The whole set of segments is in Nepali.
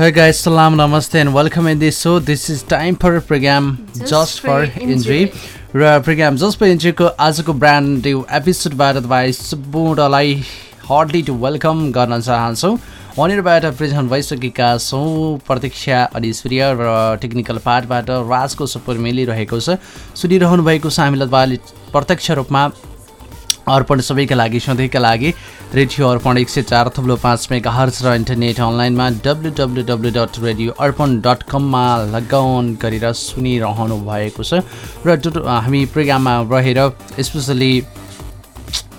Hey guys, salam, namaste and welcome in this show. This is time for a program just, just for injury. र प्रोग्राम जस्ट फर इन्ट्रीको आजको ब्रान्ड एपिसोडबाट तपाईँ सम्पूर्णलाई हार्डली टु वेलकम गर्न चाहन्छौँ वहाँनिरबाट प्रेजेन्ट भइसकेका छौँ प्रतीक्षा अनि सूर्य र टेक्निकल पार्टबाट राजको सपोर्ट मिलिरहेको छ सुनिरहनु भएको छ हामीलाई तपाईँले प्रत्यक्ष रूपमा अर्पण सबैका लागि सधैँका लागि रेडियो अर्पण एक सय चार थुप्रो पाँच मेगा हर्च र इन्टरनेट अनलाइनमा W W W dot radio Arpan dot कममा लगन गरेर सुनिरहनु भएको छ। र हामी प्रोग्राममा रहेर स्पेसली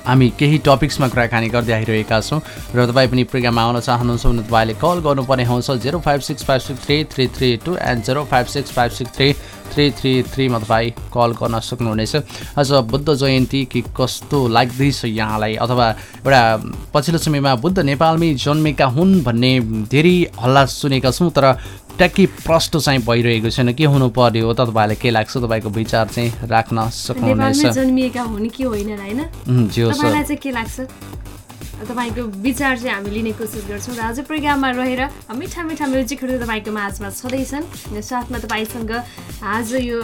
हामी केही टपिक्समा कुराकानी गर्दै आइरहेका छौँ र तपाईँ पनि प्रोग्राममा आउन चाहनुहुन्छ भने तपाईँले कल गर्नुपर्ने हुन्छ। Zero five six five six three three three two and zero five six five six three three three थ्रीमा तपाईँ कल गर्न सक्नुहुनेछ। आज बुद्ध जयन्ती कि कस्तो लाग्दैछ यहाँलाई? अथवा एउटा पछिल्लो समयमा बुद्ध नेपालमै जन्मेका हुन् भन्ने धेरै हल्ला सुनेका छौँ तर ट्याक्की प्रष्ट चाहिँ भइरहेको छैन। के हुनु पर्यो हो त तपाईँलाई के लाग्छ? तपाईँको विचार चाहिँ राख्न सक्नुहुनेछ। तपाईँको विचार चाहिँ हामी लिने कोसिस गर्छौँ र आज प्रोग्राममा रहेर मिठा मिठा म्युजिकहरू तपाईँको माझमा छँदैछन्। साथमा तपाईँसँग आज यो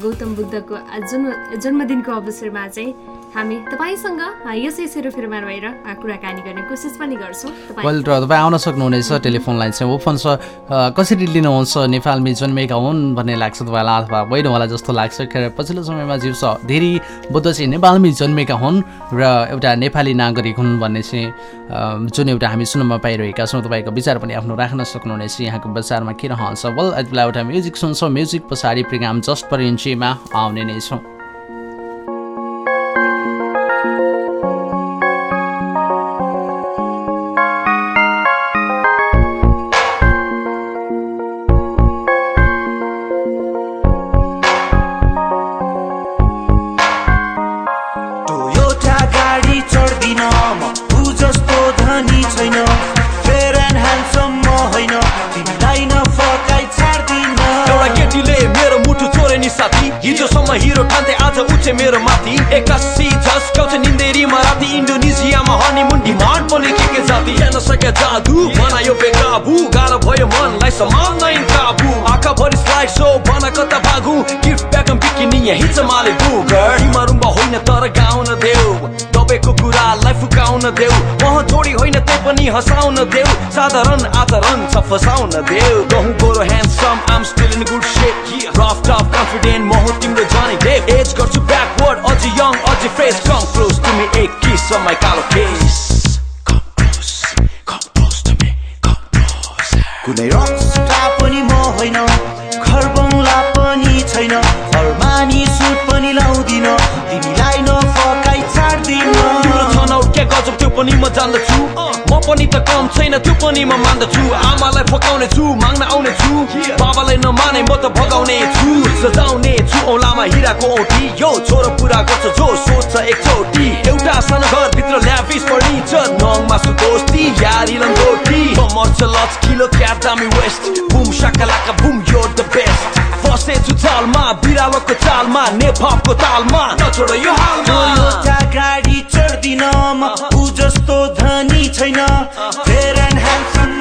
गौतम बुद्धको जन्म जन्मदिनको अवसरमा चाहिँ हामी तपाईँसँग यसै सेरोफेरोमा रहेर कुराकानी गर्ने कोसिस पनि गर्छौँ। र तपाईँ आउन सक्नुहुनेछ टेलिफोन लाइन चाहिँ ओपन छ। कसरी लिनुहुन्छ नेपालमै जन्मेका हुन् भन्ने लाग्छ तपाईँलाई अथवा होइन होला जस्तो लाग्छ? पछिल्लो समयमा जिउ धेरै बुद्ध चाहिँ नेपालमै जन्मेका हुन् र एउटा नेपाली नागरिक हुन् भन्ने चाहिँ जुन एउटा हामी सुन्नमा पाइरहेका छौँ तपाईँको विचार पनि आफ्नो राख्न सक्नुहुनेछ। यहाँको विचारमा के रहन्छ? वेल यति बेला एउटा म्युजिक सुन्छौँ। म्युजिक पछाडि प्रोग्राम जस्ट पर इन्चीमा आउने नै छौँ। साधारण आचरण छ देऊ गहुँ। पनि त कम छैन त्यो पनि म मान्दछु आमालाई फकाउने छु माग्न आउने छु बाबालाई नमाने म त भगाउने छु सजाउने छु गलामा हिराको औठी यो छोरो पुरा गर्छ जो सोध्छ एकचोटि एउटा सानो घरभित्र ल्यापिस फर्निचर नङमा सुदोस्ती यारी लङ्गोटी कमर छ लचकिलो क्या दामी वेस्ट बुम साकालाका बुम यो द बेस्ट बसेछु चालमा बिरालोको चालमा नेपालको तालमा। नछोड यो हालमा। टोयोटा गाडी चढ्दिन म ऊ जस्तो धनी छैन। फेयर एन्ड ह्यान्डसम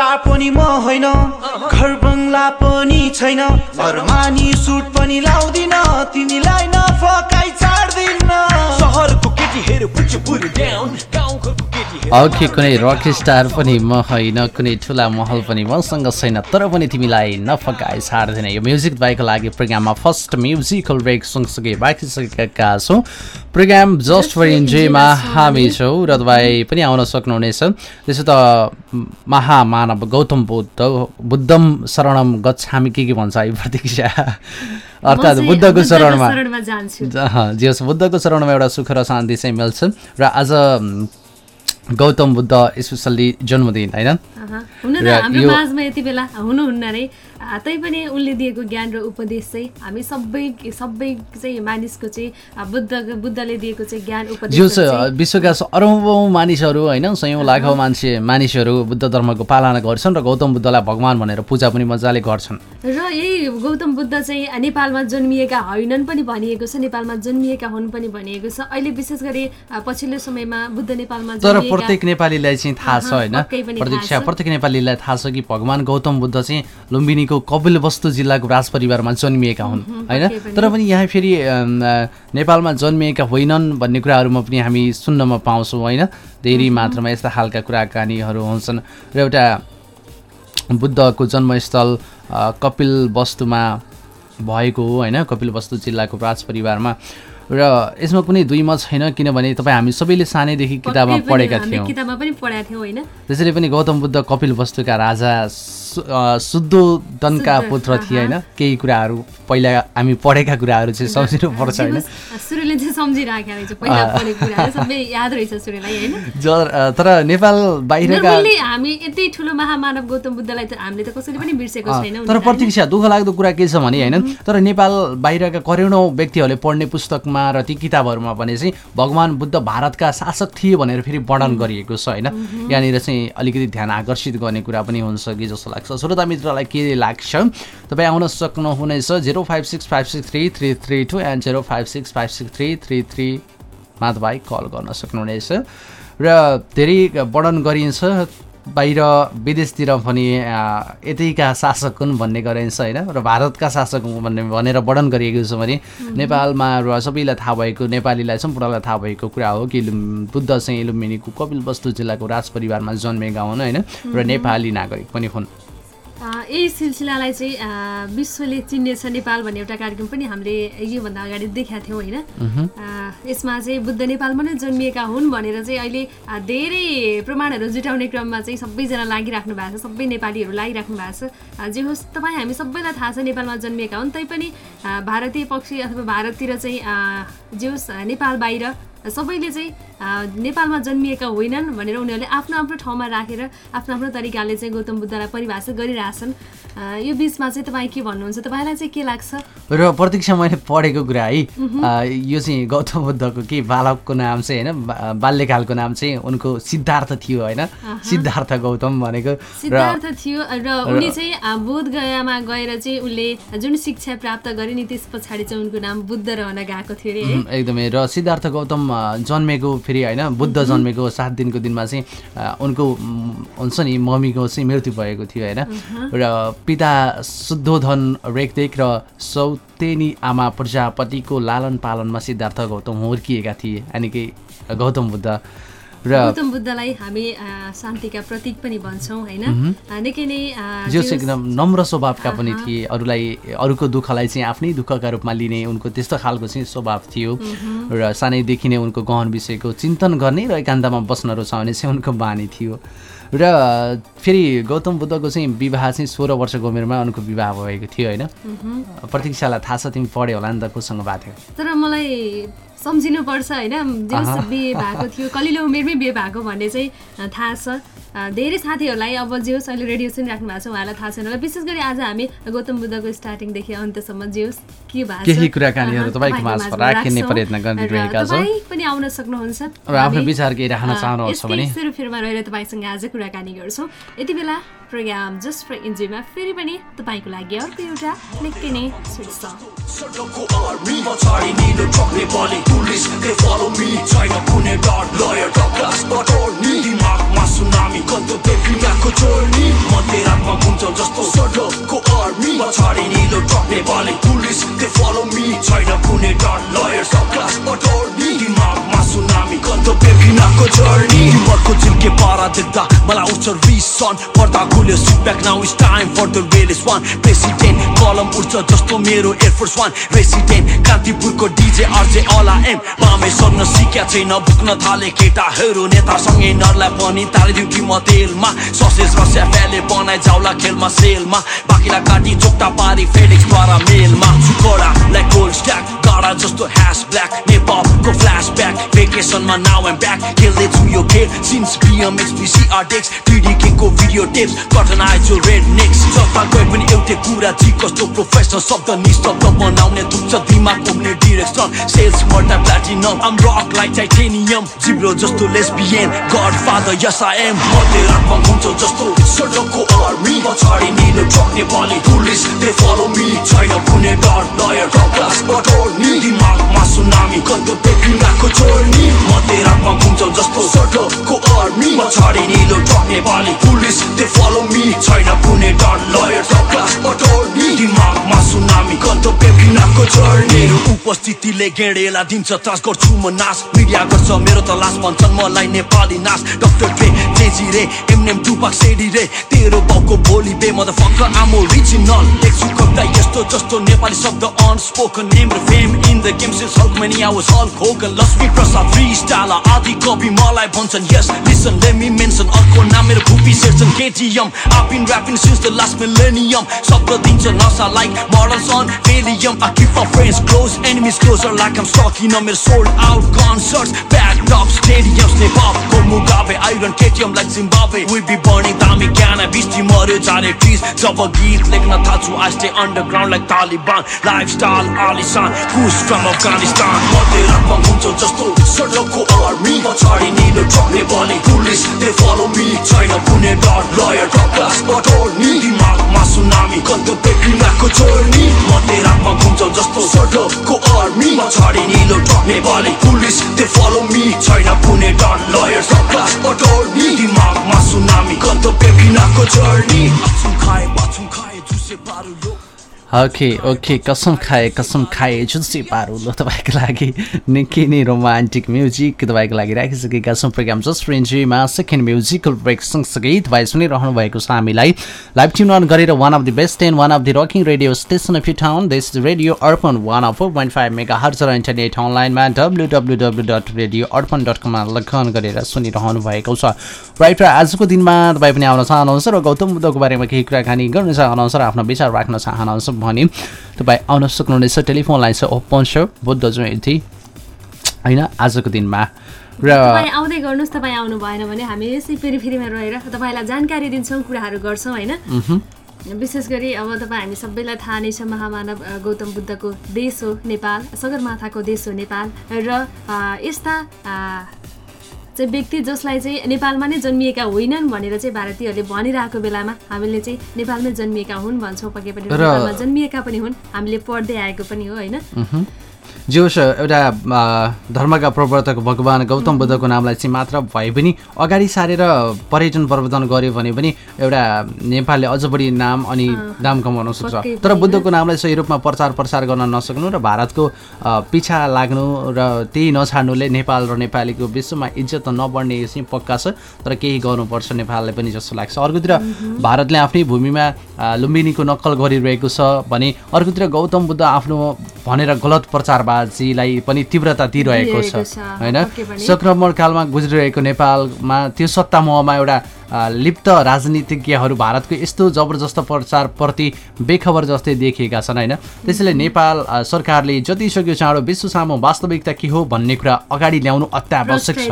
स्टार पनि म होइन घर बङ्गला पनि छैन अरमानी सुट पनि लाउँदिन तिमीलाई नफकाइ चाड्दिन सहरको केटीहरू पुच्छु पुरी डाउन गाउँघरको ओके कुनै रक स्टार पनि म होइन कुनै ठुला महल पनि मसँग छैन तर पनि तिमीलाई नफकाए छाड्दैन यो म्युजिक बाइकको लागि प्रोग्राममा फर्स्ट म्युजिकल ब्रेक सँगसँगै बाँकिसकेका छौँ। प्रोग्राम जस्ट फर इन्जोयमा हामी छौँ र तपाईँ पनि आउन सक्नुहुनेछ त्यसो त महामानव गौतम बुद्ध बुद्धम शरणम गच्छामी के के भन्छ है प्रतीक्षा? अर्थात् बुद्धको शरणमा। जे होस् बुद्धको शरणमा एउटा सुख र शान्ति चाहिँ मिल्छ। र आज गौतम बुद्ध स्पेसल्ली जन्मदिन होइन? तैपनि उनले दिएको ज्ञान र उपदेश चाहिँ हामी सबै सबै चाहिँ मानिसको चाहिँ आ, बुद्धको बुद्धले दिएको चाहिँ ज्ञान उपदेश जो चाहिँ विश्वका अरबौँ मानिसहरू होइन सयौँ लाखौँ मान्छे मानिसहरू बुद्ध धर्मको पालना गर्छन् र गौतम बुद्धलाई भगवान् भनेर पूजा पनि मजाले गर्छन्। र यही गौतम बुद्ध चाहिँ नेपालमा जन्मिएका होइनन् पनि भनिएको छ नेपालमा जन्मिएका हुन् पनि भनिएको छ। अहिले विशेष गरी पछिल्लो समयमा बुद्ध नेपालमा तर प्रत्येक नेपालीलाई चाहिँ थाहा छ होइन। प्रत्येक नेपालीलाई थाहा छ कि भगवान् गौतम बुद्ध चाहिँ लुम्बिनीको कपिलवस्तु जिल्लाको राजपरिवारमा जन्मिएका हुन् होइन। तर पनि यहाँ फेरि नेपालमा जन्मिएका होइनन् भन्ने कुराहरूमा पनि हामी सुन्नमा पाउँछौँ होइन? धेरै मात्रामा यस्ता खालका कुराकानीहरू हुन्छन्। र एउटा बुद्धको जन्मस्थल कपिल वस्तुमा भएको हो होइन? कपिल वस्तु जिल्लाको राजपरिवारमा। र यसमा कुनै दुई मत छैन किनभने तपाईँ हामी सबैले सानैदेखि किताबमा पढेका थियौँ। किताबमा पनि पढाएको थियौँ होइन? त्यसरी पनि गौतम बुद्ध कपिल वस्तुका राजा सु- अ, शुद्धोदनका शुद्ध, पुत्र थिए। होइन? केही कुराहरू पहिला हामी पढेका कुराहरू चाहिँ सम्झिनु पर्छ जे होइन? चाहिँ सम्झिराखेका पहिला पढेको कुराहरू सबै याद रहेछ होइन? तर नेपाल बाहिरका हामी यति ठुलो महामानव गौतम बुद्धलाई त हामीले त कसैले पनि बिर्सेको छैनौँ तर? प्रतीक्षा दुःख लाग्दो कुरा के छ भने होइन? तर नेपाल बाहिरका करोडौँ व्यक्तिहरूले पढ्ने पुस्तकमा र ती किताबहरूमा भने चाहिँ भगवान् बुद्ध भारतका शासक थिए भनेर फेरि वर्णन गरिएको छ होइन? यहाँनिर चाहिँ अलिकति ध्यान आकर्षित गर्ने कुरा पनि हुन्छ कि जस्तो लाग्छ। श्रोता मित्रलाई के लाग्छ? तपाईँ आउन सक्नुहुनेछ zero five six five six three three three two and zero five six five six three three थ्रीमा तपाईँ कल गर्न सक्नुहुनेछ। र धेरै वर्णन गरिन्छ। बाहिर विदेशतिर पनि यतैका शासक हुन् भन्ने गरिन्छ होइन? र भारतका शासक हुन् भन्ने भनेर वर्णन गरिएको छ भने नेपालमा र सबैलाई थाहा भएको नेपालीलाई सम्पूर्णलाई थाहा भएको कुरा हो कि बुद्ध चाहिँ लुम्बिनीको कपिलवस्तु जिल्लाको राजपरिवारमा जन्मेका हुन् होइन? र नेपाली नागरिक पनि हुन्। यही सिलसिलालाई चाहिँ विश्वले चिन्नेछ नेपाल भन्ने एउटा कार्यक्रम पनि हामीले योभन्दा अगाडि देखाएको थियौँ होइन? यसमा चाहिँ बुद्ध नेपालमा नै जन्मिएका हुन् भनेर चाहिँ अहिले धेरै प्रमाणहरू जुटाउने क्रममा चाहिँ सबैजना लागिराख्नु भएको छ सबै नेपालीहरू लागिराख्नु भएको छ। जे होस् तपाईँ हामी सबैलाई थाहा छ नेपालमा जन्मिएका हुन् तैपनि भारतीय पक्ष अथवा भारततिर चाहिँ जे होस् नेपाल बाहिर सबैले चाहिँ नेपालमा जन्मिएका होइनन् भनेर उनीहरूले आफ्नो आफ्नो ठाउँमा राखेर आफ्नो आफ्नो तरिकाले चाहिँ गौतम बुद्धलाई परिभाषित गरिरहेछन्। यो बिचमा चाहिँ तपाईँ के भन्नुहुन्छ? तपाईँलाई चाहिँ के लाग्छ? र प्रतीक्षा मैले पढेको कुरा है यो चाहिँ गौतम बुद्धको के बालकको नाम चाहिँ होइन बाल्यकालको नाम चाहिँ उनको सिद्धार्थ थियो होइन। सिद्धार्थ गौतम भनेको। सिद्धार्थ थियो र उनी चाहिँ अ, बोध गयामा गएर चाहिँ उसले जुन शिक्षा प्राप्त गरे नि त्यस पछाडि चाहिँ उनको नाम बुद्ध रहन गएको थियो अरे। एकदमै। र सिद्धार्थ गौतम जन्मेको फेरि होइन बुद्ध जन्मेको सात दिनको दिनमा चाहिँ उनको हुन्छ नि मम्मीको चाहिँ मृत्यु भएको थियो होइन। र पिता शुद्धोधन रेखदेख र सौतेनी आमा प्रजापतिको लालन पालनमा सिद्धार्थ गौतम हुर्किएका थिए। यानि कि गौतम बुद्ध र गौतम बुद्धलाई हामी शान्तिका प्रतीक पनि भन्छौँ होइन? निकै नै जो चाहिँ एकदम नम्र स्वभावका पनि थिए अरूलाई अरूको दुःखलाई चाहिँ आफ्नै दुःखका रूपमा लिने उनको त्यस्तो खालको चाहिँ स्वभाव थियो। र सानैदेखि नै उनको गहन विषयको चिन्तन गर्ने र एकान्तमा बस्न रुचाउने चाहिँ उनको बानी थियो। र फेरि गौतम बुद्धको चाहिँ विवाह चाहिँ सोह्र वर्षको उमेरमा उनको विवाह भएको थियो होइन? प्रतीक्षालाई थाहा छ तिमी पढ्यो होला नि त कोसँग भएको थियो तर मलाई सम्झिनुपर्छ होइन? जे होस् बिहे भएको थियो कलिलो उमेरमै बिहे भएको भन्ने चाहिँ थाहा छ। धेरै साथीहरूलाई अब जे होस् अहिले रेडियो सुनिराख्नु भएको छ उहाँलाई थाहा छैन। होला विशेष गरी आज हामी गौतम बुद्धको स्टार्टिङदेखि अन्त्यसम्म जे होस् के भएको केही कुराकानीहरू तपाईँको माझमा राख्ने। प्रयत्न गरिरहेका छौँ। तपाईँ पनि आउन सक्नुहुन्छ। र आफ्नो विचार केही राख्न चाहनुहुन्छ भने? सुरुफिरमा रहेर तपाईँसँग आज कुराकानी गर्छौँ। यति बेला प्रोग्राम जस्ट फर इन्जोयमा फेरि पनि तपाईँको लागि अर्को एउटा निकै नै पारा मलाई खुल्यो sit back now is time for the release one president कलम उठ्छ जस्तो मेरो एयरफोर्स वान रेसिडेन्ट कान्तिपुरको डिजे आरजे अला एम मामे सक्न सिक्या छैन बुक्न थाले केटाहरू नेतासँगै नरलाई पनि तालिदिउ कि म तेलमा ससेज रस्या फ्याले बनाइ जाउला खेलमा सेलमा बाँकीलाई काटी चोक्टा पारी फेडेक्सद्वारा मेलमा सुकोडा लाइक गोल्ड स्ट्याक गाडा जस्तो ह्यास ब्ल्याक नेपालको फ्ल्यासब्याक भेकेसनमा नाउ एम ब्याक खेल्दैछु यो खेल since BMX BCR decks TD किङको video tapes आइजो रेड नेक्स जता गए पनि एउटै कुरा जी कस्तो प्रोफेसनल शब्द निशब्द बनाउने दुख्छ दिमाग घुम्ने डिरेक्सन सेल्स मर्दा platinum am rock like titanium जिब्रो जस्तो lesbian god father yes I am मध्यरातमा घुम्छ जस्तो सडकको आर्मी पछाडि निलो ट्रकले बले पुलिस दे फलो मी छैन कुनै डर लयर क्लास दिमागमा सुनामी चोर्नी मध्यरातमा घुम्छ जस्तो पछाडि निलो पुलिस फलो मी छैन कुनै लयर क्लास दिमागमा सुनामी चोर्नी उपस्थितिले गेडेला दिन्छ त्रास गर्छु म नाश मिडिया गर्छ मेरो त लास भन्छन् मलाई नेपाली नाच डक्टर ट्रे जेजी रे एमएम टुपाक सेडी रे। तेरो बाउको बोली बे म त फक्क आम ओरिजिनल देख्छु कविता यस्तो जस्तो नेपाली शब्द अनस्पोकन नेम र fame game since Hulk money I was Hulk Hogan Laxmi Prasad free style आदि कवि मलाई भन्छन् यस लिसन लेट मी मेन्सन अर्को नाम मेरो Bhupi Sherchan KTM I've been rapping since the last millennium शब्द दिन्छ नसा like models on Valium I keep my friends close, enemies closer like I'm stalking on मेरो sold out concerts Backed up stadiums नेपालको Mugabe iron KTM like Zimbabwe We be burning दामी ज्ञान बिस्ती मर्यो जाने ट्रिज जब गीत लेख्न थाल्छु I stay underground like Taliban Lifestyle आलिसान Who's from Afghanistan. मध्यरातमा घुम्छ जस्तो सडकको आर्मी पछाडि निलो ट्रकले बने पुलिस दे फलो मी छैन कुनै डर लयर क्लास बटोर्नी दिमागमा सुनामी कन्त देखिनाको चोर्नी मध्यरातमा घुम्छ जस्तो सडकको आर्मी पछाडि निलो ट्रकले पुलिस दे फलो मी छैन कुनै डर लयर क्लास बटोर्नी दिमागमा सुनामी कन्त देखिनाको चोर्नी बाछुम खाए बाछुम खाए जुसे पारु ओके ओके कसम खाए कसम खाए जुन पारो ल तपाईँको लागि। निकै नै रोमान्टिक म्युजिक तपाईँको लागि राखिसकेका छौँ। प्रोग्राम जस्ट फ्रेन्जीमा सेकेन्ड म्युजिकल ब्रेक सँगसँगै तपाईँ सुनिरहनु भएको छ हामीलाई। लाइभ ट्युन अन गरेर one of the best and one of the rocking radio station of you town this radio Arpan one of four point five mega hertz र इन्टरनेट अनलाइनमा W W W dot radio Arpan dot कममा लगन गरेर सुनिरहनु भएको छ। राइट र आजको दिनमा तपाईँ पनि आउन चाहनुहुन्छ र गौतम बुद्धको बारेमा केही कुराकानी गर्न चाहनुहुन्छ र आफ्नो विचार राख्न चाहनुहुन्छ। भने तपाईँ आउन सक्नुहुनेछ। टेलिफोन लाइन छ ओपन छ बुद्ध जयन्ती। होइन आजको दिनमा। र आउँदै गर्नुहोस् तपाईँ आउनु भएन भने हामी यसै फेरि फेरिमा रहेर तपाईँलाई जानकारी दिन्छौँ कुराहरू गर्छौँ होइन? विशेष गरी अब तपाईँ हामी सबैलाई थाहा नै छ महामानव गौतम बुद्धको देश हो नेपाल सगरमाथाको देश हो नेपाल। र यस्ता चाहिँ व्यक्ति जसलाई चाहिँ नेपालमा नै जन्मिएका होइनन् भनेर चाहिँ भारतीयहरूले भनिरहेको बेलामा हामीले चाहिँ नेपालमै जन्मिएका हुन् भन्छौँ। पक्कै पनि नेपालमा जन्मिएका पनि हुन्। हामीले पढ्दै आएको पनि हो होइन? जे होस् एउटा धर्मका प्रवर्तक भगवान् गौतम बुद्धको नामलाई चाहिँ मात्र भए पनि अगाडि सारेर पर्यटन प्रवर्धन गर्यो भने पनि एउटा नेपालले अझ बढी नाम अनि नाम कमाउन सक्छ। तर बुद्धको नामलाई सही रूपमा प्रचार प्रसार गर्न नसक्नु र भारतको पिछा लाग्नु र त्यही नछाड्नुले नेपाल र नेपालीको विश्वमा इज्जत नबढ्ने यो चाहिँ पक्का छ। तर केही गर्नुपर्छ नेपाललाई पनि जस्तो लाग्छ। अर्कोतिर भारतले आफ्नै भूमिमा लुम्बिनीको नक्कल गरिरहेको छ भने अर्कोतिर गौतम बुद्ध आफ्नो भनेर गलत प्रचारबाजीलाई पनि तीव्रता दिइरहेको छ। होइन। सङ्क्रमण कालमा गुज्रिरहेको नेपालमा त्यो सत्ता मोहमा एउटा लिप्त राजनीतिज्ञहरू भारतको यस्तो जबरजस्त प्रचारप्रति बेखबर जस्तै देखिएका छन् होइन? त्यसैले नेपाल सरकारले जति सक्यो चाँडो विश्व सामु वास्तविकता के हो भन्ने कुरा अगाडि ल्याउनु अत्यावश्यक छ।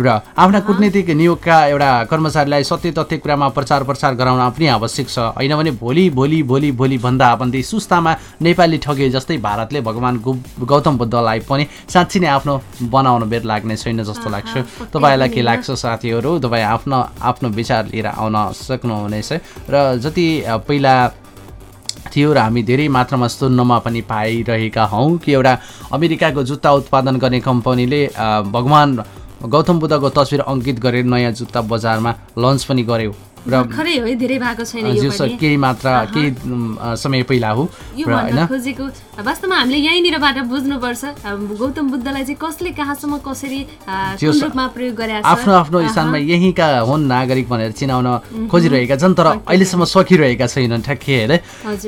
र आफ्ना कुटनीतिक नियोगका एउटा कर्मचारीलाई सत्य तथ्य कुरामा प्रचार प्रसार गराउन पनि आवश्यक छ। होइन भने भोलि भोलि भोलि भोलि भन्दा भन्दै सुस्तामा नेपाली ठगे जस्तै भारतले भगवान् गौतम बुद्धलाई पनि साँच्ची नै आफ्नो बनाउन बेर लाग्ने छैन जस्तो लाग्छ। तपाईँलाई के। लाग्छ साथीहरू? तपाईँ आफ्नो आफ्नो विचार लिएर आउन सक्नुहुनेछ। र जति पहिला थियो र हामी धेरै मात्रामा सुन्नमा पनि पाइरहेका हौँ कि एउटा अमेरिकाको जुत्ता उत्पादन गर्ने कम्पनीले भगवान् गौतम बुद्धको तस्विर अङ्कित गरेर नयाँ जुत्ता बजारमा लन्च पनि गर्यो। भर्खरै हो धेरै भएको छैन केही मात्रा केही समय पहिला हो यो भन्न खोजेको वास्तवमा हामीले यहीँनिरबाट बुझ्नुपर्छ गौतम बुद्धलाई चाहिँ कसले कहाँसम्म कसरी रूपमा प्रयोग गरेको छ? आफ्नो आफ्नो स्थानमा यहीँका हुन् नागरिक भनेर चिनाउन खोजिरहेका छन् तर अहिलेसम्म सकिरहेका छैनन् ठ्याक्कै हेरे।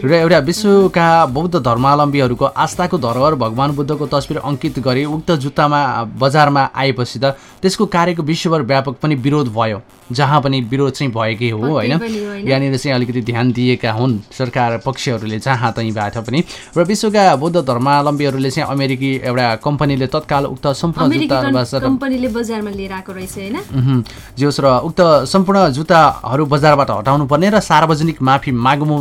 र एउटा विश्वका बौद्ध धर्मावलम्बीहरूको आस्थाको धरोहर भगवान् बुद्धको तस्बिर अङ्कित गरी उक्त जुत्तामा बजारमा आएपछि त त्यसको कार्यको विश्वभर व्यापक पनि विरोध भयो। जहाँ पनि विरोध चाहिँ भएकै हो होइन? यहाँनिर चाहिँ अलिकति ध्यान दिएका हुन् सरकार पक्षहरूले जहाँ तहीँबाट पनि। र विश्वका बौद्ध धर्मावलम्बीहरूले चाहिँ अमेरिकी एउटा कम्पनीले तत्काल उक्त सम्पूर्ण जुत्ता। जोस् र उक्त सम्पूर्ण जुत्ताहरू बजारबाट हटाउनु पर्ने र सार्वजनिक माफी माग्नु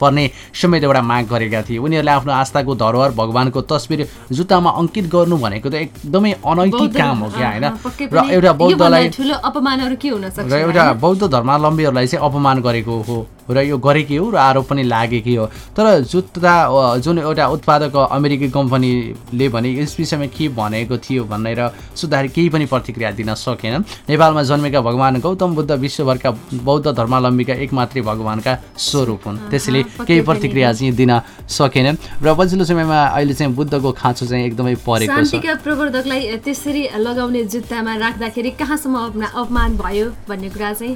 पर्ने समेत एउटा माग गरेका थिए। उनीहरूले आफ्नो आस्थाको धरोहर भगवान्को तस्बिर जुत्तामा अङ्कित गर्नु भनेको त एकदमै अनैतिक काम हो क्या होइन? र एउटा बौद्धलाई ठुलो अपमानहरू के र एउटा? बौद्ध धर्मावलम्बीहरूलाई चाहिँ अपमान गरेको हो र यो गरेकै हो र आरोप पनि लागेकै हो। तर जुत्ता जुन एउटा उत्पादक अमेरिकी कम्पनीले भने यस विषयमा के भनेको थियो भनेर सुधार केही पनि प्रतिक्रिया दिन सकेन। नेपालमा जन्मेका भगवान् गौतम बुद्ध विश्वभरका बौद्ध धर्मावलम्बीका एकमात्रै भगवान्का स्वरूप हुन्। त्यसैले केही प्रतिक्रिया चाहिँ दिन सकेन। र पछिल्लो समयमा अहिले चाहिँ बुद्धको खाँचो चाहिँ एकदमै परेको छ। प्रवर्धकलाई त्यसरी लगाउने जुत्तामा राख्दाखेरि कहाँसम्म अपमान भयो भन्ने कुरा चाहिँ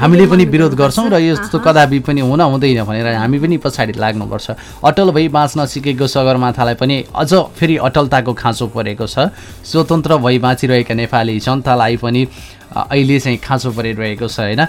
हामीले पनि विरोध गर्छौँ र। यस्तो कदापि पनि हुन हुँदैन भनेर हामी पनि पछाडि लाग्नुपर्छ। अटल भई बाँच्न सिकेको सगरमाथालाई पनि अझ फेरि अटलताको खाँचो परेको छ। स्वतन्त्र भई बाँचिरहेका नेपाली जनतालाई पनि अहिले चाहिँ खाँचो परिरहेको छ होइन?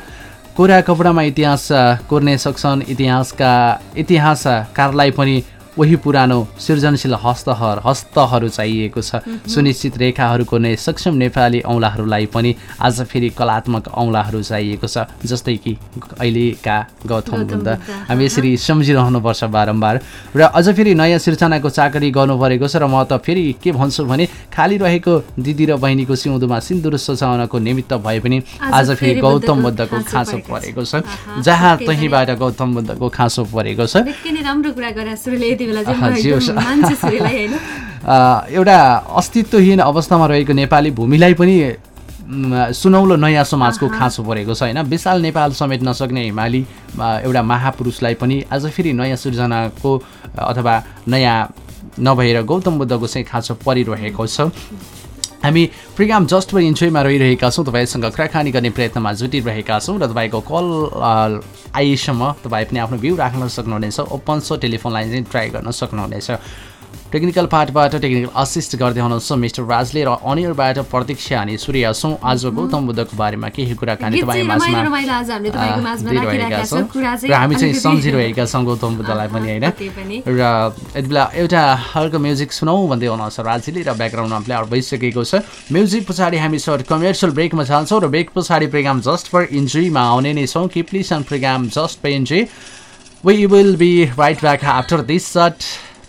कोरा कपडामा इतिहास कोर्ने सक्छन् इतिहासका इतिहासकारलाई पनि उही पुरानो सृजनशील हस्तहर हस्तहरू चाहिएको छ। सुनिश्चित रेखाहरू कोर्ने सक्षम नेपाली औँलाहरूलाई पनि आज फेरि कलात्मक औँलाहरू चाहिएको छ जस्तै कि अहिलेका गौतम बुद्ध। हामी यसरी सम्झिरहनुपर्छ बारम्बार। र अझ फेरि नयाँ सिर्जनाको चाकरी गर्नु परेको छ र म त फेरि के भन्छु भने खाली रहेको दिदी र बहिनीको सिउँदोमा सिन्दुर सजाउनको निमित्त भए पनि आज फेरि गौतम बुद्धको खाँचो परेको छ। जहाँ। तहीँबाट गौतम बुद्धको खाँचो परेको छ। नै राम्रो कुरा गरे सुरुले यति बेला चाहिँ मान्छे होइन। एउटा अस्तित्वहीन अवस्थामा रहेको नेपाली भूमिलाई पनि सुनौलो नयाँ समाजको खाँचो परेको छ होइन। विशाल नेपाल समेत नसक्ने हिमाली एउटा महापुरुषलाई पनि आज फेरि नयाँ सृजनाको अथवा नयाँ नभएर गौतम बुद्धको चाहिँ खाँचो परिरहेको छ। हामी प्रोग्राम जस्ट फर इन्जोयमा रहिरहेका छौँ तपाईँसँग कुराकानी गर्ने प्रयत्नमा जुटिरहेका छौँ र तपाईँको कल अ, आइसम्म तपाईँ पनि आफ्नो भ्यू राख्न सक्नुहुनेछ ओपन सो टेलिफोन लाइन चाहिँ ट्राई गर्न सक्नुहुनेछ। टेक्निकल पार्टबाट टेक्निकल असिस्ट गर्दै हुनुहुन्छ मिस्टर राजले र अनियरबाट प्रतीक्षा अनि सूर्य छौँ। आज गौतम बुद्धको बारेमा केही कुराकानी तपाईँ माझमा दिइरहेका छौँ। र हामी चाहिँ सम्झिरहेका छौँ गौतम बुद्धलाई पनि होइन। र यति बेला एउटा अर्को म्युजिक सुनौ भन्दै हुनुहुन्छ राजीले र ब्याकग्राउन्डमा प्लेयर भइसकेको छ। म्युजिक पछाडि हामी सर्ट कमर्सियल ब्रेकमा जान्छौँ र ब्रेक पछाडि प्रोग्राम जस्ट फर इन्जोयमा आउने नै छौँ। कि on programme just for enjoy we will be right back after this short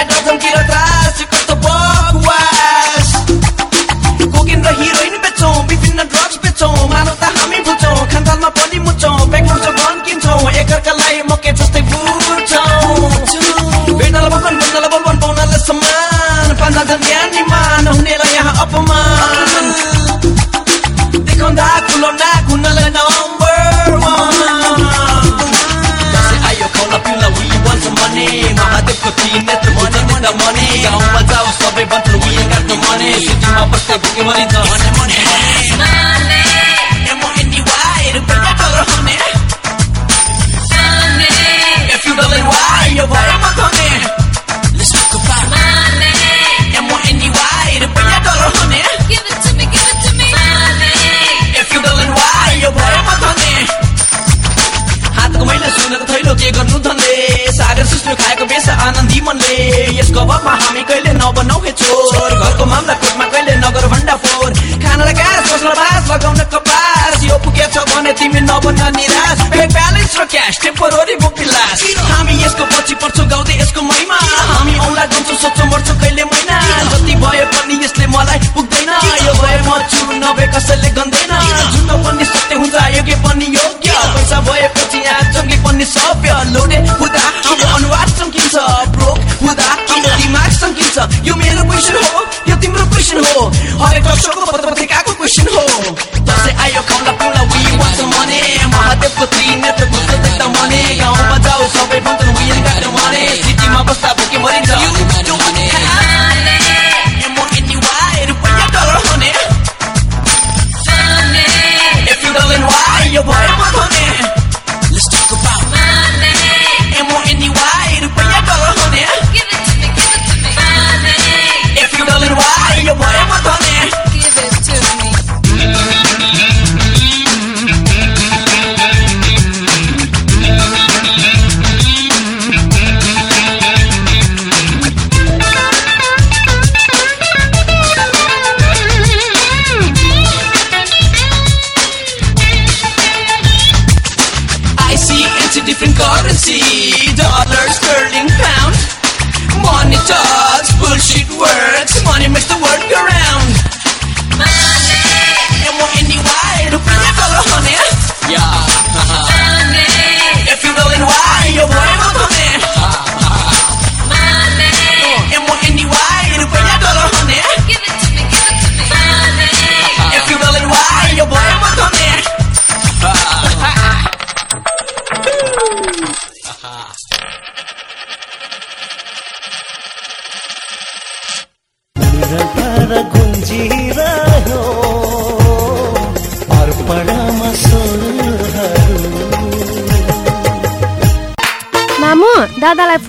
la cosa un chilo atrás चम्की पनि सभ्य लोडे हुँदा हाम्रो अनुहार चम्किन्छ ब्रोक हुँदा हाम्रो दिमाग यो मेरो क्वेसन हो यो तिम्रो क्वेसन हो हरेक टक्सको पत्र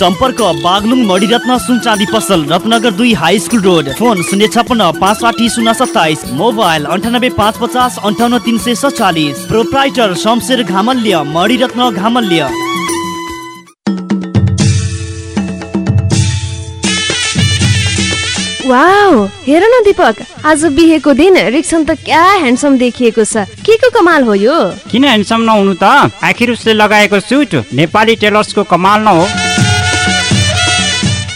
सम्पर्क बागलुङ मणिरत्न सुनचाँदी पसल रत्नगर दुई हाई स्कुल रोड। फोन शून्य छपन्न पाँच साठी शून्य सत्ताइस। मोबाइल अन्ठानब्बे पाँच पचास अन्ठाउन्न तिन सय सत्तालिस प्रोप्राइटर शमशेर घामल्य मणिरत्न घामल्य। वाउ हेर न दीपक। आज बिहेको दिन रिक्सन त क्या ह्यान्डसम देखिएको छ। के को कमाल हो यो? किन ह्यान्डसम नहुनु त? आखिर उसले लगाएको सुट नेपाली टेलर्सको कमाल न हो।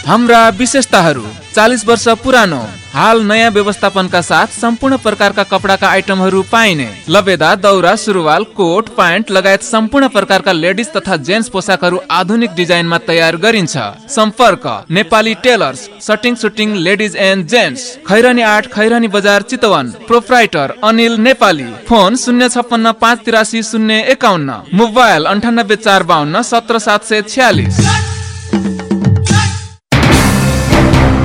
हाम्रा विशेषताहरू चालिस वर्ष पुरानो हाल नयाँ व्यवस्थापनका साथ सम्पूर्ण प्रकारका कपडाका आइटमहरू पाइने लबेदा दौरा सुरुवाल कोट प्यान्ट लगायत सम्पूर्ण प्रकारका लेडिज तथा जेन्ट्स पोसाकहरू आधुनिक डिजाइनमा तयार गरिन्छ। सम्पर्क Nepali tailors shirting suiting ladies and gents Khairani आठ खैरानी बजार चितवन प्रोप्राइटर अनिल नेपाली। फोन शून्य छप्पन्न पाँच तिरासी शून्य एकाउन्न मोबाइल अन्ठानब्बे चार बाहन्न सत्र सात सय छ्यालिस।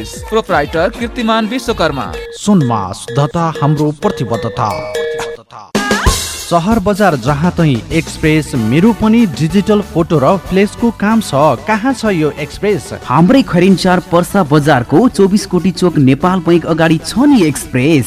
प्रोप्राइटर कीर्तिमान विश्वकर्मा। सुनमा शुद्धता हाम्रो प्रतिबद्धता। सहर बजार जहाँ तही एक्सप्रेस मेरो पनि डिजिटल फोटो र फ्लेसको काम छ। कहाँ छ यो एक्सप्रेस? हाम्रै खरिन्चार पर्सा बजारको चौबिस कोटी चोक नेपाल बैङ्क अगाडि छ नि एक्सप्रेस।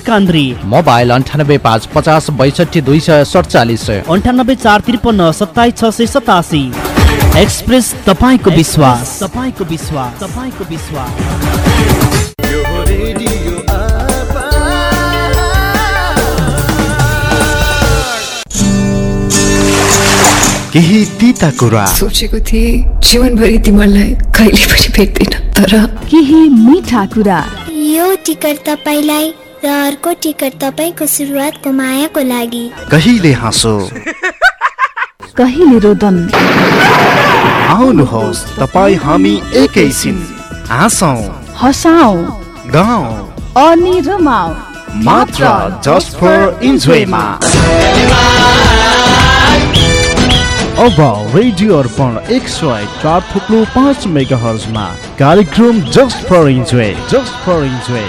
लकान्द्री मोबाइल अन्ठानब्बे पाँच पचास बैसठी दुई सय सडचालिस। अन्ठानब्बे चार त्रिपन्न सत्ताइस छ सय सतासी। एक्सप्रेस तपाईँको विश्वास। तपाईँको विश्वास। तपाईँको विश्वास। केही तिता कुरा। सोचेको थिएँ जीवनभरि तिमीलाई कहिले पनि भेट्दिन तर केही मिठा कुरा। यो टिकट तपाईँलाई र अर्को टिकट तपाईँको सुरुवातको मायाको लागि। कहिले हाँसो? कहिले रोदन? आउनुहोस् तपाईँ हामी एकैछिन हाँसौँ। हसाउ। गाउँ। अनि रमाउ। मात्र जस्ट फर इन्जोयमा अब रेडियो अर्पण एक सय चार थुप्लो पाँच मेगा हर्जमा कार्यक्रम just for enjoy just for enjoy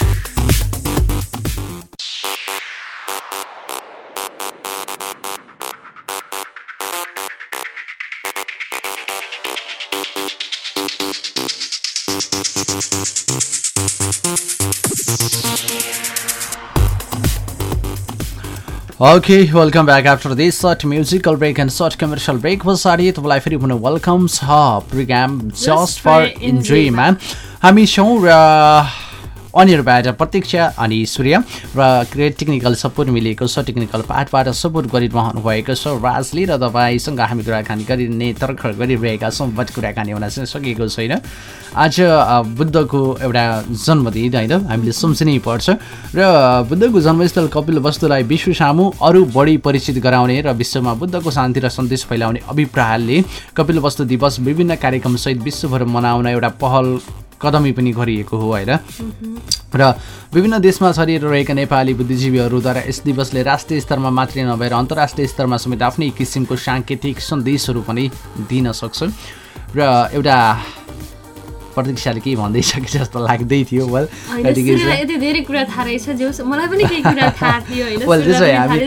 Okay welcome back after this short musical break and short commercial break पछाडि तपाईँलाई फेरि पुनः वेलकम छ प्रोग्राम जस्ट फर इन्जोयमा हामी छौँ र अनिहरूबाट प्रतीक्षा अनि सूर्य र टेक्निकल सपोर्ट मिलेको छ। टेक्निकल पार्टबाट सपोर्ट गरिरहनु भएको छ। राजले र तपाईँसँग हामी कुराकानी गरिने तर्खर गरिरहेका छौँ बट कुराकानी हुन चाहिँ सकेको छैन। आज बुद्धको एउटा जन्मदिन होइन हामीले सम्झिनै पर्छ। र बुद्धको जन्मस्थल कपिल वस्तुलाई विश्व सामु अरू बढी परिचित गराउने र विश्वमा बुद्धको शान्ति र सन्देश फैलाउने अभिप्रायले कपिल वस्तु दिवस विभिन्न कार्यक्रमसहित विश्वभर मनाउन एउटा पहल कदमी पनि गरिएको हो होइन? र विभिन्न देशमा छरिएर रहेका नेपाली बुद्धिजीवीहरूद्वारा यस दिवसले राष्ट्रिय स्तरमा मात्रै नभएर अन्तर्राष्ट्रिय स्तरमा समेत आफ्नै किसिमको साङ्केतिक सन्देशहरू पनि दिन सक्छ र एउटा प्रतीक्षाले केही भन्दैछ कि जस्तो लाग्दै थियो वेल यति धेरै कुरा थाहा रहेछ मलाई पनि केही कुरा थाहा थियो वेल त्यसो भए हामी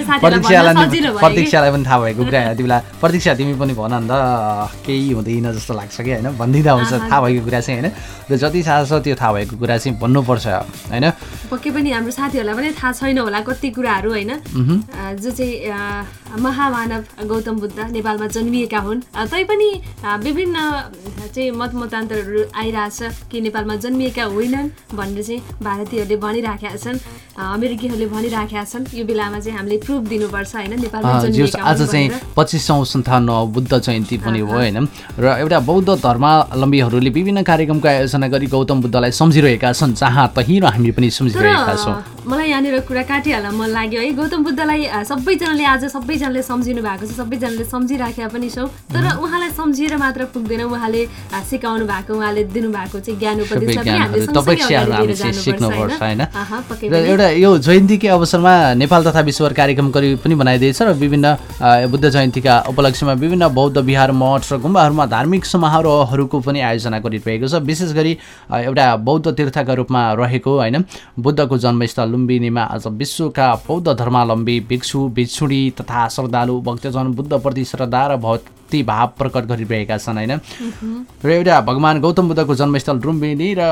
प्रतीक्षालाई पनि थाहा भएको कुरा तिमीलाई प्रतीक्षा तिमी पनि भन नि त केही हुँदैन जस्तो लाग्छ कि होइन? भनिदिँदा हुन्छ थाहा भएको कुरा चाहिँ होइन? र जति थाहा छ त्यो थाहा भएको कुरा चाहिँ भन्नुपर्छ होइन? पक्कै पनि हाम्रो साथीहरूलाई पनि थाहा छैन होला कति कुराहरू होइन? जो चाहिँ महामानव गौतम बुद्ध नेपालमा जन्मिएका हुन्। तैपनि विभिन्न चाहिँ मत मतान्तरहरू आइरहेछ कि नेपालमा जन्मिएका होइनन् भनेर चाहिँ भारतीयहरूले भनिराखेका छन्। अमेरिकीहरूले भनिराखेका छन्। यो बेलामा चाहिँ हामीले प्रुफ दिनुपर्छ होइन? नेपालमा आज चाहिँ। पच्चिसौँ सन्ताउन्न बुद्ध जयन्ती पनि हो होइन? र एउटा बौद्ध धर्मावलम्बीहरूले विभिन्न कार्यक्रमको आयोजना गरी गौतम बुद्धलाई सम्झिरहेका छन् जहाँ तहीँ र हामी पनि सम्झिरहेका छौँ। मलाई यहाँनिर कुरा काटिहाल्न मन लाग्यो है। गौतम बुद्धलाई सबैजनाले आज सबैजनाले सम्झिनु भएको छ सबैजनाले सम्झिराखेका पनि छौँ। तर उहाँलाई सम्झिएर मात्र पुग्दैन उहाँले सिकाउनु भएको उहाँले दिनुभएको चाहिँ ज्ञान पनि। एउटा यो जयन्तीकै अवसरमा नेपाल तथा विश्वभर कार्यक्रम गरी पनि बनाइदिएछ र विभिन्न बुद्ध जयन्तीका उपलक्ष्यमा विभिन्न बौद्ध विहार मठ र गुम्बाहरूमा धार्मिक समारोहहरूको पनि आयोजना गरिरहेको छ। विशेष गरी एउटा बौद्ध तीर्थका रूपमा रहेको होइन? बुद्धको जन्मस्थल लुम्बिनीमा आज विश्वका बौद्ध धर्मावलम्बी भिक्षु भिक्षुणी तथा श्रद्धालु भक्तजन बुद्धप्रति श्रद्धा र भक्ति भाव प्रकट गरिरहेका छन् होइन? र एउटा भगवान् गौतम बुद्धको जन्मस्थल लुम्बिनी र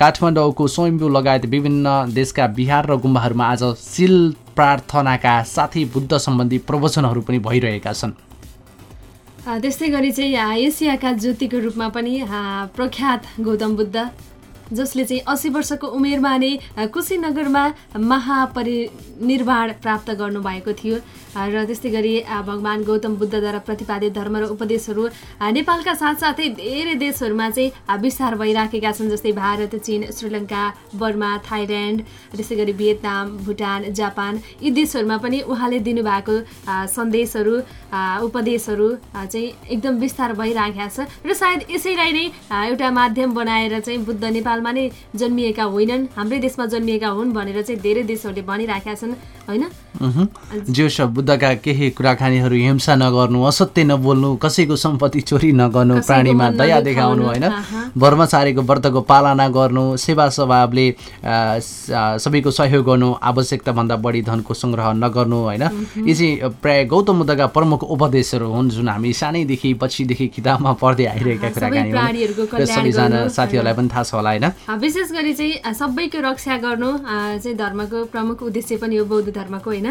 काठमाडौँको स्वयम्भू लगायत विभिन्न देशका बिहार र गुम्बाहरूमा आज शिल प्रार्थनाका साथै बुद्ध सम्बन्धी प्रवचनहरू पनि भइरहेका छन्। त्यस्तै गरी चाहिँ एसियाका ज्योतिको रूपमा पनि प्रख्यात गौतम बुद्ध। जसले चाहिँ अस्सी वर्षको उमेरमा नै कुशीनगरमा महापरिनिर्वाण प्राप्त गर्नुभएको थियो। र त्यस्तै गरी भगवान् गौतम बुद्धद्वारा प्रतिपादित धर्म र उपदेशहरू नेपालका साथसाथै धेरै देशहरूमा चाहिँ विस्तार भइराखेका छन् जस्तै भारत चीन श्रीलङ्का बर्मा थाइल्यान्ड त्यस्तै गरी भियतनाम भुटान जापान यी देशहरूमा पनि उहाँले दिनुभएको सन्देशहरू उपदेशहरू चाहिँ एकदम विस्तार भइराखेका छ। र सायद यसैलाई नै एउटा माध्यम बनाएर चाहिँ बुद्ध नेपाल नेपालमा नै जन्मिएका होइनन्। हाम्रै देशमा जन्मिएका हुन् भनेर चाहिँ धेरै देशहरूले भनिराखेका छन् होइन? बुद्धका केही कुराकानीहरू हिंसा नगर्नु असत्य नबोल्नु कसैको सम्पत्ति चोरी नगर्नु प्राणीमा दया देखाउनु होइन। ब्रह्मचारीको व्रतको पालना गर्नु सेवा स्वभावले सबैको सहयोग गर्नु आवश्यकताभन्दा बढी धनको सङ्ग्रह नगर्नु होइन। यी चाहिँ प्राय गौतम बुद्धका प्रमुख उपदेशहरू हुन् जुन हामी सानैदेखि पछिदेखि किताबमा पढ्दै आइरहेका कुराकानी सबैजना साथीहरूलाई पनि थाहा छ होला होइन? विशेष गरी चाहिँ सबैको रक्षा गर्नु चाहिँ धर्मको प्रमुख उद्देश्य पनि हो बौद्ध धर्मको होइन?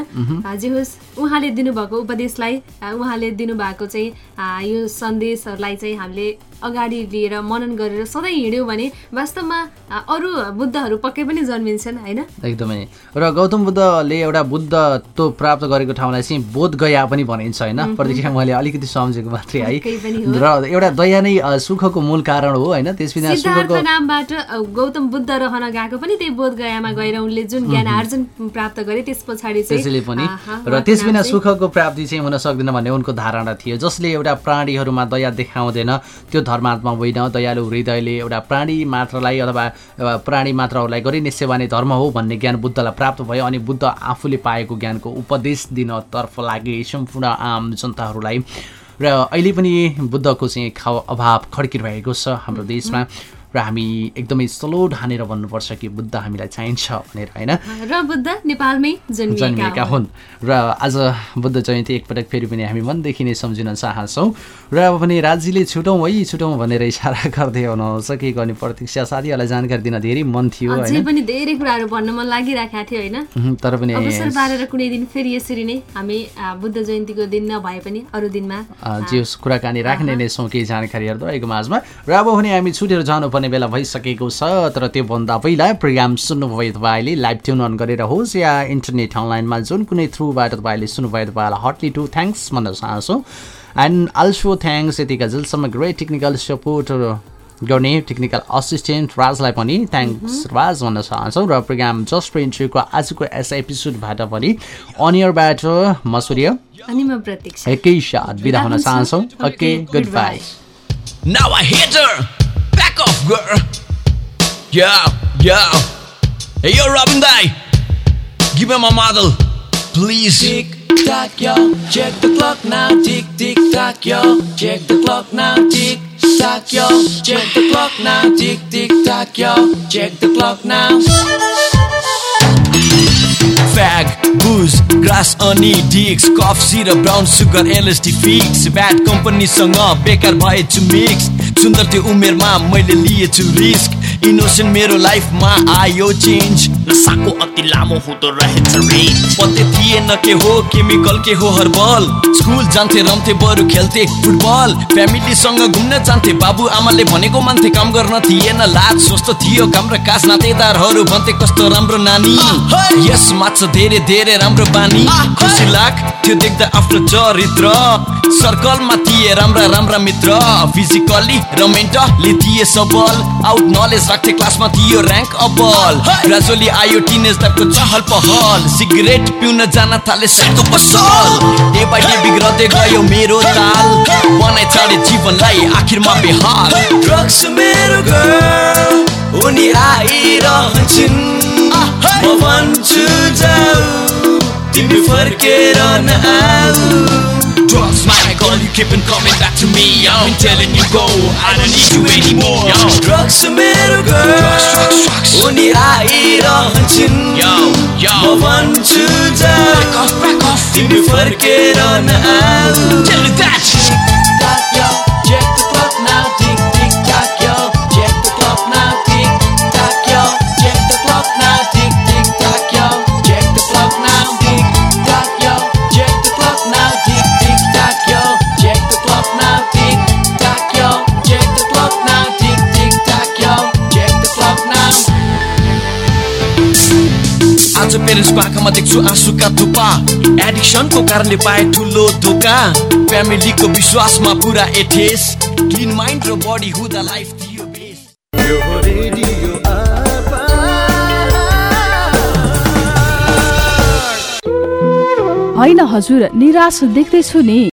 जे होस् उहाँले दिनुभएको उपदेशलाई उहाँले दिनुभएको चाहिँ यो सन्देशहरूलाई चाहिँ हामीले अगाडि लिएर मनन गरेर सधैँ हिँड्यौँ भने वास्तवमा अरू बुद्धहरू पक्कै पनि जन्मिन्छन् होइन एकदमै र गौतम बुद्धले एउटा बुद्धत्व प्राप्त गरेको ठाउँलाई चाहिँ बोध गया पनि भनिन्छ होइन। प्रतीक्षा मैले अलिकति सम्झेको मात्रै है। र एउटा दया नै सुखको मूल कारण हो होइन सुखको नामबाट गौतम बुद्ध रहन गएको पनि त्यही बोध गयामा गएर उनले जुन ज्ञान। आर्जन प्राप्त गरे त्यस पछाडि त्यसैले पनि र चाहिँ- सुखको प्राप्ति चाहिँ हुन सक्दैन भन्ने उनको धारणा थियो। जसले एउटा प्राणीहरूमा दया देखाउँदैन त्यो धर्मात्मा होइन। दयालु हृदयले एउटा प्राणी मात्रलाई अथवा प्राणी मात्रहरूलाई गरिने सेवा नै धर्म हो भन्ने ज्ञान बुद्धलाई प्राप्त भयो अनि बुद्ध आफूले पाएको ज्ञानको उपदेश दिनतर्फ लागे। सम्पूर्ण आम जनताहरूलाई र अहिले पनि बुद्धको चाहिँ खाव अभाव खड्किरहेको छ हाम्रो देशमा। र हामी एकदमै स्लो ढानेर भन्नुपर्छ कि बुद्ध हामीलाई चाहिन्छ भनेर होइन? र बुद्ध नेपालमै जन्मिएका हुन्। र आज बुद्ध जयन्ती एकपटक फेरि पनि हामी मनदेखि नै सम्झिन चाहन्छौँ। र अब पनि राज्यले छुटौँ है छुटौँ भनेर इसारा गर्दै हुनुहुन्छ। के गर्ने? प्रतीक्षा साथीहरूलाई जानकारी दिन धेरै मन थियो पनि धेरै कुराहरू भन्न मन लागिरहेको थियो होइन? तर पनि कुनै दिन फेरि यसरी नै हामी बुद्ध जयन्तीको दिन नभए पनि अरू दिनमा जे कुराकानी राख्ने नै छौँ केही जानकारीहरू तपाईँको माझमा। र अब भने हामी छुटेर जानुपर्ने बेला भइसकेको छ तर त्योभन्दा पहिला प्रोग्राम सुन्नुभयो तपाईँले। लाइभ ट्युन अन गरेर होस् या इन्टरनेट अनलाइनमा जुन कुनै थ्रुबाट तपाईँले सुन्नुभयो तपाईँलाई हटली टु थ्याङ्क्स भन्न चाहन्छौँ। एन्ड अल्सो थ्याङ्क्स यतिका जेलसम्म ग्रेट टेक्निकल सपोर्ट गर्ने टेक्निकल असिस्टेन्ट राजलाई पनि थ्याङ्क्स राज भन्न चाहन्छौँ। र प्रोग्राम जस्ट फर इन्ट्रीको आजको यस एपिसोडबाट पनि अनियरबाट म सूर्य अनि म प्रतीक्षा। एकैसाथ बिदा हुन चाहन्छौँ। Okay goodbye Now I hit her. Back off, girl. Yeah, yeah. Hey, yo, Robin Day. Give me my model, please. Tick tock, yo. Check the clock now. Tick, tick tock, yo. Check the clock now. Tick tock, yo. Check the clock now. Tick, tick tock, yo. Check the clock now. Fag booze grass अनि डिक्स cough syrup brown sugar LST fix bad कम्पनीसँग बेकार भएछु मिक्स सुन्दर त्यो उमेरमा मैले लिएछु रिस्क इनोसेन्ट मेरो लाइफमा आयो चेन्ज नसाको अति लामो हुँदो रहेछ पत्ते थिएन के हो केमिकल के हो हर्बल स्कुल जान्थे रम्थे बरु खेल्थे फुटबल फ्यामिलीसँग घुम्न जान्थे बाबु आमाले भनेको मान्थे काम गर्न थिएन लाज स्वस्थ थियो काम र कास नातेदारहरू भन्थे कस्तो राम्रो नानी यस माछ धेरै धेरै राम्रो बानी खुसी लाग त्यो देख्दा आफ्नो चरित्र सर्कलमा थिए राम्रा राम्रा मित्र फिजिकली र मेन्टली थिए सबल आउट नलेज राख्थे क्लासमा थियो ऱ्याङ्क अबल ग्रेजुअली आयो टिनेज टाइपको चहल पहल। सिगरेट पिउन जान थाले सातो पसल। डे बाई डे बिग्रदै गयो मेरो ताल। बनाइ छाडे जीवनलाई आखिरमा बेहाल। ड्रग्स मेरो घर उनी आइरहन्छन्। म भन्छु जाऊ तिमी फर्केर नआऊ। Drugs, my God, you keep on coming back to me. I've been telling you go, I don't need you anymore. Yo, drugs मेरो घर drugs, drugs, drugs. उनी आइरहन्छन् yo, yo. म भन्छु जाऊ back off, back off. तिमी फर्केर नआऊ आँखामा देख्छु आँसुका थुपा एडिक्सनको कारणले पाए ठुलो धोका फ्यामिलीको विश्वासमा पुरा एठेस क्लिन माइन्ड र बडी हुँदा लाइफ थियो होइन हजुर निराश देख्दैछु नि।